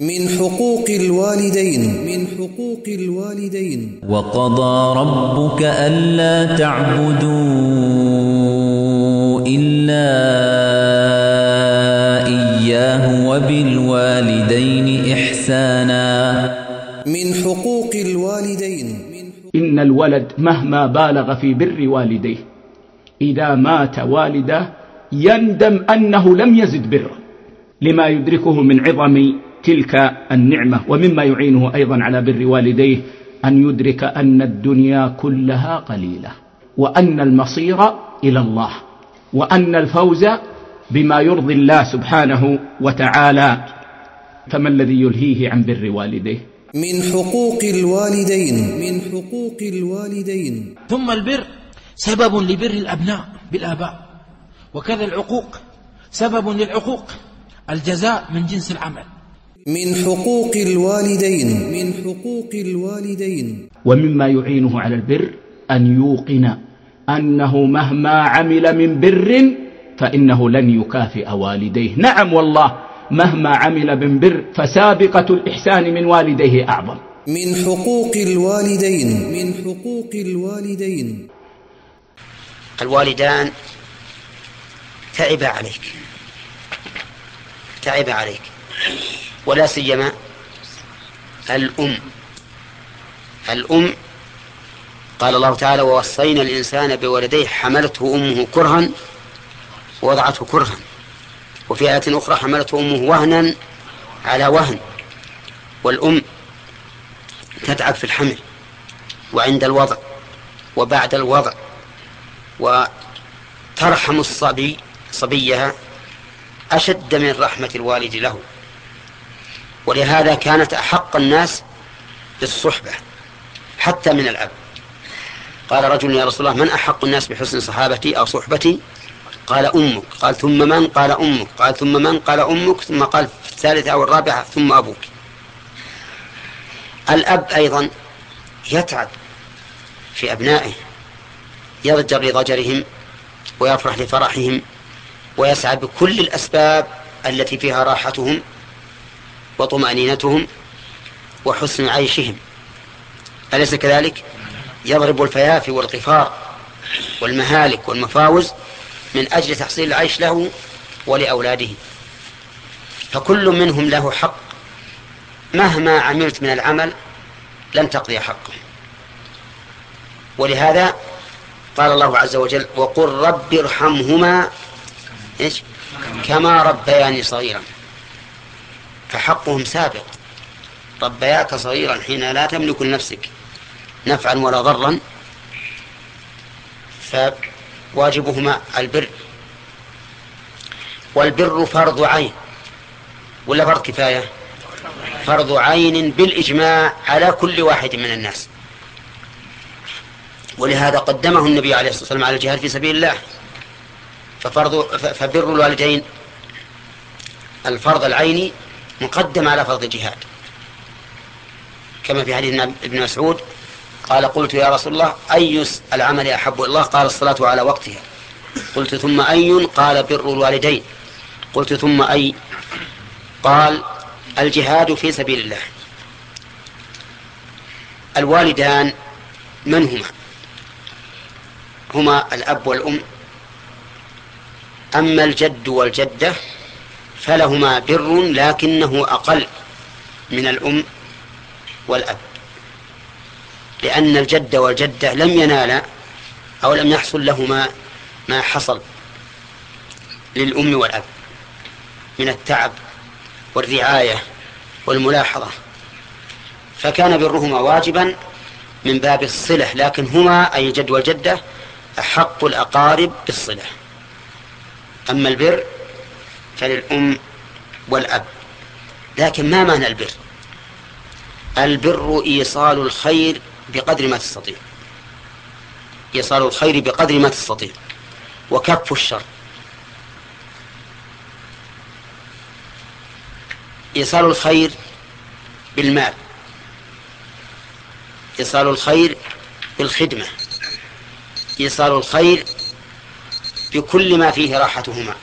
من حقوق الوالدين. من حقوق الوالدين. وقضى ربك ألا تعبدوا إلا إياه وبالوالدين إحسانا. من حقوق الوالدين. إن الولد مهما بالغ في بر والديه إذا مات والده يندم أنه لم يزد بره لما يدركه من عظم تلك النعمة ومما يعينه أيضا على بر والديه أن يدرك أن الدنيا كلها قليلة وأن المصير إلى الله وأن الفوز بما يرضي الله سبحانه وتعالى. فما الذي يلهيه عن بر والديه؟ من حقوق الوالدين. من حقوق الوالدين. ثم البر سبب لبر الأبناء بالآباء وكذا العقوق سبب للعقوق الجزاء من جنس العمل. من حقوق الوالدين. من حقوق الوالدين. ومما يعينه على البر أن يوقن أنه مهما عمل من بر فإنه لن يكافئ والديه. نعم والله مهما عمل من بر فسابقة الإحسان من والديه أعظم. من حقوق الوالدين. من حقوق الوالدين. الوالدان تعب عليك. تعب عليك. ولا سيما الأم. الأم قال الله تعالى ووصينا الإنسان بولديه حملته أمه كرها ووضعته كرها. وفي آية أخرى حملته أمه وهنا على وهن. والأم تتعب في الحمل وعند الوضع وبعد الوضع وترحم الصبي صبيها أشد من رحمة الوالد له. ولهذا كانت أحق الناس بالصحبة حتى من الأب قال رجل يا رسول الله من أحق الناس بحسن صحابتي أو صحبتي؟ قال أمك. قال ثم من؟ قال أمك. قال ثم من؟ قال أمك. ثم قال في الثالثة أو الرابعة ثم أبوك. الأب أيضا يتعب في أبنائه يضجر لضجرهم ويفرح لفرحهم ويسعى بكل الأسباب التي فيها راحتهم وطمأنينتهم وحسن عيشهم. أليس كذلك؟ يضرب الفيافي والقفار والمهالك والمفاوز من أجل تحصيل العيش له ولأولاده. فكل منهم له حق. مهما عملت من العمل لن تقضي حقه. ولهذا قال الله عز وجل وقل رب ارحمهما إيش؟ كما ربياني صغيرا فحقهم سابق. ربياك صغيرا حين لا تملك لنفسك نفعا ولا ضرا فواجبهما البر. والبر فرض عين. ولا فرض كفاية؟ فرض عين بالإجماع على كل واحد من الناس. ولهذا قدمه النبي عليه الصلاة والسلام على الجهاد في سبيل الله. ففرض فبر الوالدين. الفرض العيني مقدم على فرض الجهاد. كما في حديث ابن مسعود قال قلت يا رسول الله أي العمل أحب الله؟ قال الصلاة على وقتها. قلت ثم أي؟ قال بر الوالدين. قلت ثم أي؟ قال الجهاد في سبيل الله. الوالدان من هما هما الأب والأم. أما الجد والجدة فلهما بر لكنه أقل من الأم والأب. لأن الجد والجدة لم ينالا أو لم يحصل لهما ما حصل للأم والأب من التعب والرعاية والملاحظة. فكان برهما واجبا من باب الصلة لكن هما أي الجد والجدة أحق الأقارب بالصلة. أما البر فللأم والأب. لكن ما معنى البر؟ البر إيصال الخير بقدر ما تستطيع. إيصال الخير بقدر ما تستطيع. وكف الشر. إيصال الخير بالمال. إيصال الخير بالخدمة. إيصال الخير بكل ما فيه راحتهما.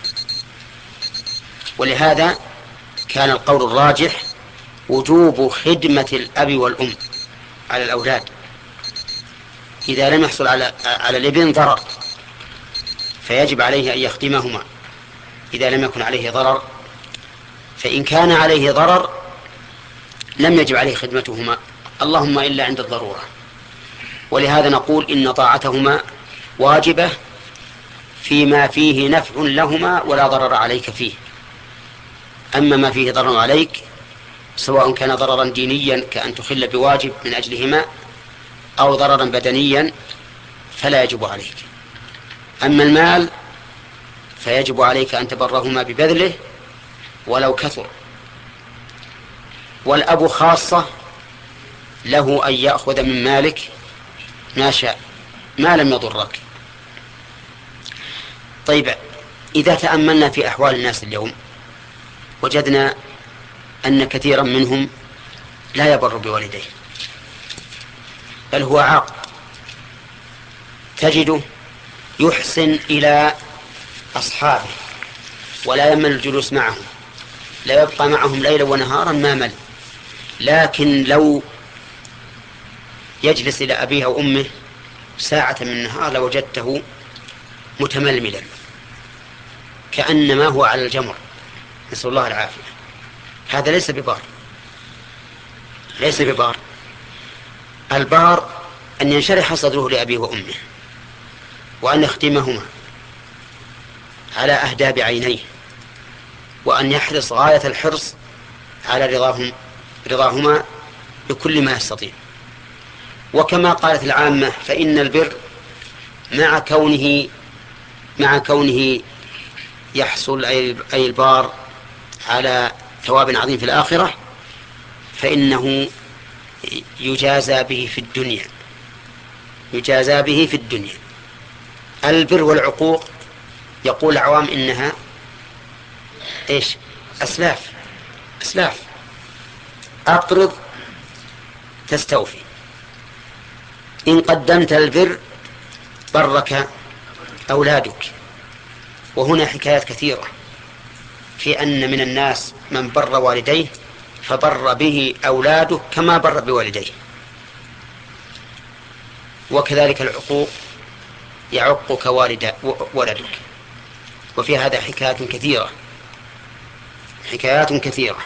ولهذا كان القول الراجح وجوب خدمة الأب والأم على الأولاد. إذا لم يحصل على على الإبن ضرر فيجب عليه أن يخدمهما. إذا لم يكن عليه ضرر فإن كان عليه ضرر لم يجب عليه خدمتهما. اللهم إلا عند الضرورة. ولهذا نقول إن طاعتهما واجبة فيما فيه نفع لهما ولا ضرر عليك فيه. أما ما فيه ضرر عليك سواء كان ضررا دينيا كأن تخل بواجب من أجلهما أو ضررا بدنيا فلا يجب عليك. أما المال فيجب عليك أن تبرهما ببذله ولو كثر. والأب خاصة له أن يأخذ من مالك ما شاء ما لم يضرك. طيب إذا تأملنا في أحوال الناس اليوم وجدنا أن كثيرا منهم لا يبر بوالديه بل هو عاق. تجده يحسن إلى أصحابه ولا يمل الجلوس معهم لا يبقى معهم ليلا ونهارا ما مل. لكن لو يجلس إلى أبيه أو أمه ساعة من النهار لوجدته متململا كأنما هو على الجمر. نسأل الله العافية. هذا ليس ببار. ليس ببار. البار أن ينشرح صدره لأبيه وأمه وأن يخدمهما على أهداب عينيه وأن يحرص غاية الحرص على رضاهم رضاهما بكل ما يستطيع. وكما قالت العامة فإن البر مع كونه مع كونه يحصل أي البار على ثواب عظيم في الآخرة فإنه يجازى به في الدنيا. يجازى به في الدنيا. البر والعقوق يقول العوام إنها إيش؟ أسلاف. أسلاف. أقرض تستوفي. إن قدمت البر برك أولادك. وهنا حكايات كثيرة. في أن من الناس من بر والديه فبر به أولاده كما بر بوالديه. وكذلك العقوق يعقك والد ولدك. وفي هذا حكايات كثيرة حكايات كثيرة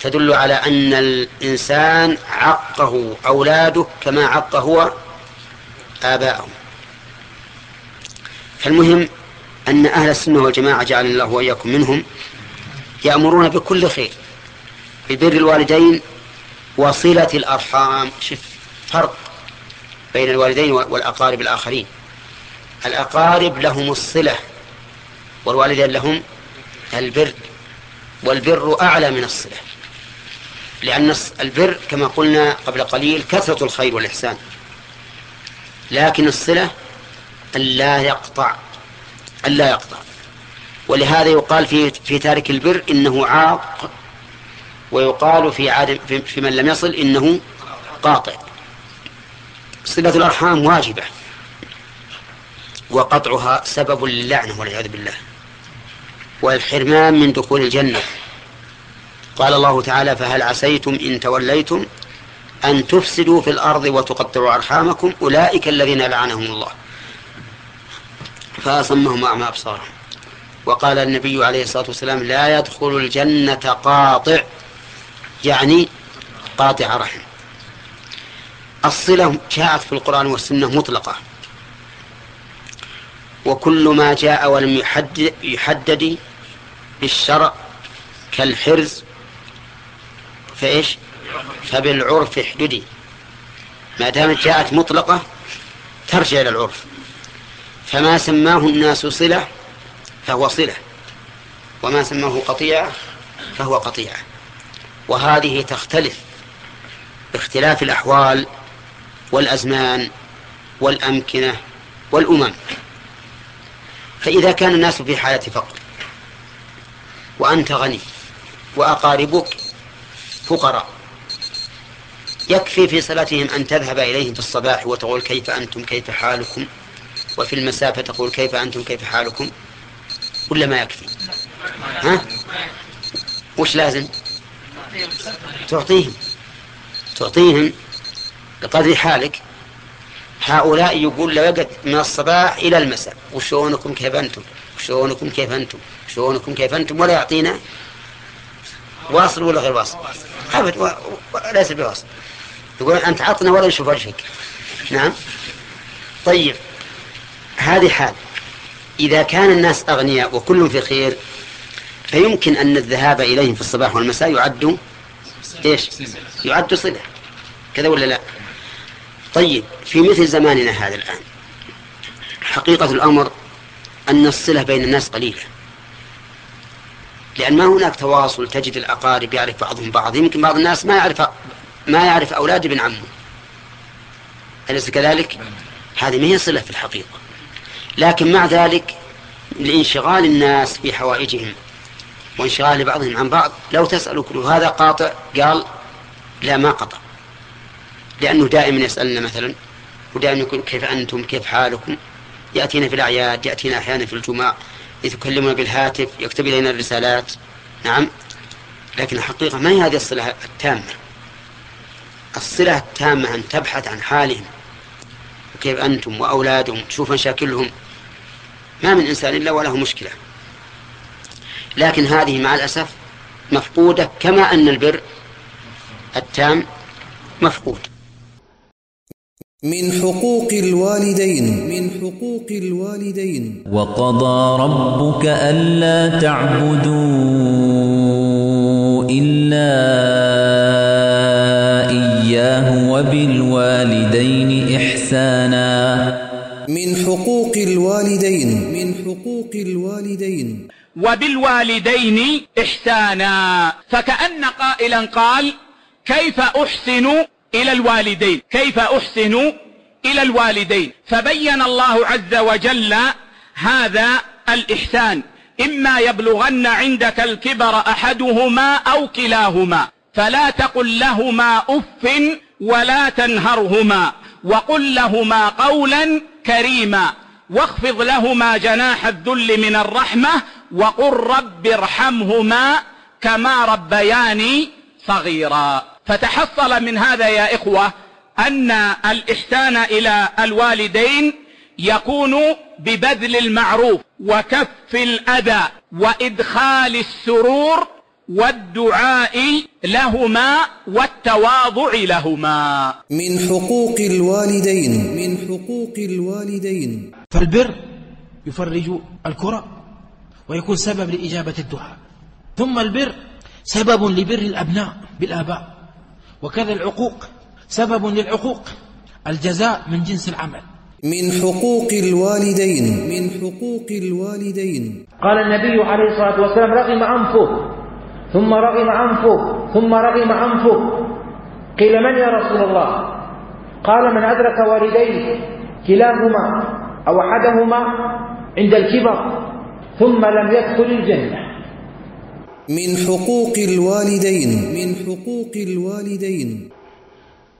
تدل على أن الإنسان عقه أولاده كما عق هو آباءهم. فالمهم أن أهل السنة والجماعة جعل الله وإياكم منهم يأمرون بكل خير ببر الوالدين وصلة الأرحام. شف فرق بين الوالدين والأقارب الآخرين. الأقارب لهم الصلة والوالدين لهم البر والبر أعلى من الصلة. لأن البر كما قلنا قبل قليل كثرة الخير والإحسان لكن الصلة أن لا يقطع أن لا يقطع. ولهذا يقال في في تارك البر إنه عاق ويقال في عدم في, في من لم يصل إنه قاطع. صلة الأرحام واجبة وقطعها سبب للعنة والعياذ بالله والحرمان من دخول الجنة. قال الله تعالى فهل عسيتم إن توليتم أن تفسدوا في الأرض وتقطعوا أرحامكم؟ أولئك الذين لعنهم الله. فأصمهم أعمى أبصارهم. وقال النبي عليه الصلاة والسلام لا يدخل الجنة قاطع يعني قاطع رحم. الصلة جاءت في القرآن والسنة مطلقة. وكل ما جاء ولم يحدد, يحدد بالشرع كالحرز فإيش؟ فبالعرف احددي. ما دامت جاءت مطلقة ترجع إلى العرف. فما سماه الناس صلة فهو صلة وما سماه قطيعة فهو قطيعة. وهذه تختلف باختلاف الأحوال والأزمان والأمكنة والأمم. فإذا كان الناس في حالة فقر وأنت غني وأقاربك فقراء يكفي في صلاتهم أن تذهب إليهم في الصباح وتقول كيف أنتم كيف حالكم؟ وفي المسافة تقول كيف أنتم كيف حالكم؟ ولا ما يكفي؟ ها؟ وش لازم؟ تعطيهم. تعطيهم. بقدر حالك. هؤلاء يقول لو يقعد من الصباح إلى المساء. وشونكم كيف أنتم؟ وشونكم كيف أنتم؟ وشونكم كيف أنتم؟ ولا يعطينا واصل ولا غير واصل؟ أبد و... و... ليس بواصل. يقول أنت عطنا ولا نشوف وجهك. نعم. طيب. هذه حال. إذا كان الناس أغنياء وكلهم في خير فيمكن أن الذهاب إليهم في الصباح والمساء يعد إيش؟ يعد صلة. كذا ولا لا؟ طيب في مثل زماننا هذا الآن. حقيقة الأمر أن الصلة بين الناس قليلة. لأن ما هناك تواصل تجد الأقارب يعرف بعضهم بعض. يمكن بعض الناس ما يعرف ما يعرف أولاد ابن عمه. أليس كذلك؟ هذه ما هي صلة في الحقيقة. لكن مع ذلك لانشغال الناس في حوائجهم وانشغال بعضهم عن بعض لو تسأل كل هذا قاطع قال لا ما قطع. لأنه دائما يسألنا مثلا ودائما يقول كيف أنتم؟ كيف حالكم؟ يأتينا في الأعياد يأتينا أحيانا في الجمعة يتكلمنا بالهاتف يكتب إلينا الرسالات. نعم. لكن الحقيقة ما هي هذه الصلة التامة؟ الصلة التامة أن تبحث عن حالهم. وكيف أنتم وأولادهم؟ تشوف مشاكلهم. ما من إنسان إلا وله مشكلة. لكن هذه مع الأسف مفقودة كما أن البر التام مفقود. من حقوق الوالدين. من حقوق الوالدين. وقضى ربك ألا تعبدوا إلا إياه وبالوالدين إحسانا. من حقوق الوالدين. من حقوق الوالدين. وبالوالدين إحسانا. فكأن قائلا قال كيف أحسن إلى الوالدين؟ كيف أحسن إلى الوالدين؟ فبين الله عز وجل هذا الإحسان. إما يبلغن عندك الكبر أحدهما أو كلاهما. فلا تقل لهما أف ولا تنهرهما. وقل لهما قولا كريما واخفض لهما جناح الذل من الرحمة وقل رب ارحمهما كما ربياني صغيرا. فتحصل من هذا يا إخوة أن الإحسان إلى الوالدين يكون ببذل المعروف وكف الأذى وإدخال السرور والدعاء لهما والتواضع لهما. من حقوق الوالدين. من حقوق الوالدين. فالبر يفرج الكرة ويكون سبب لإجابة الدعاء. ثم البر سبب لبر الأبناء بالآباء. وكذا العقوق سبب للعقوق. الجزاء من جنس العمل. من حقوق الوالدين. من حقوق الوالدين. قال النبي عليه الصلاة والسلام رغم أنفه ثم رغم أنفه ثم رغم أنفه قيل من يا رسول الله؟ قال من أدرك والديه كلاهما أو أحدهما عند الكبر ثم لم يدخل الجنة. من حقوق الوالدين. من حقوق الوالدين.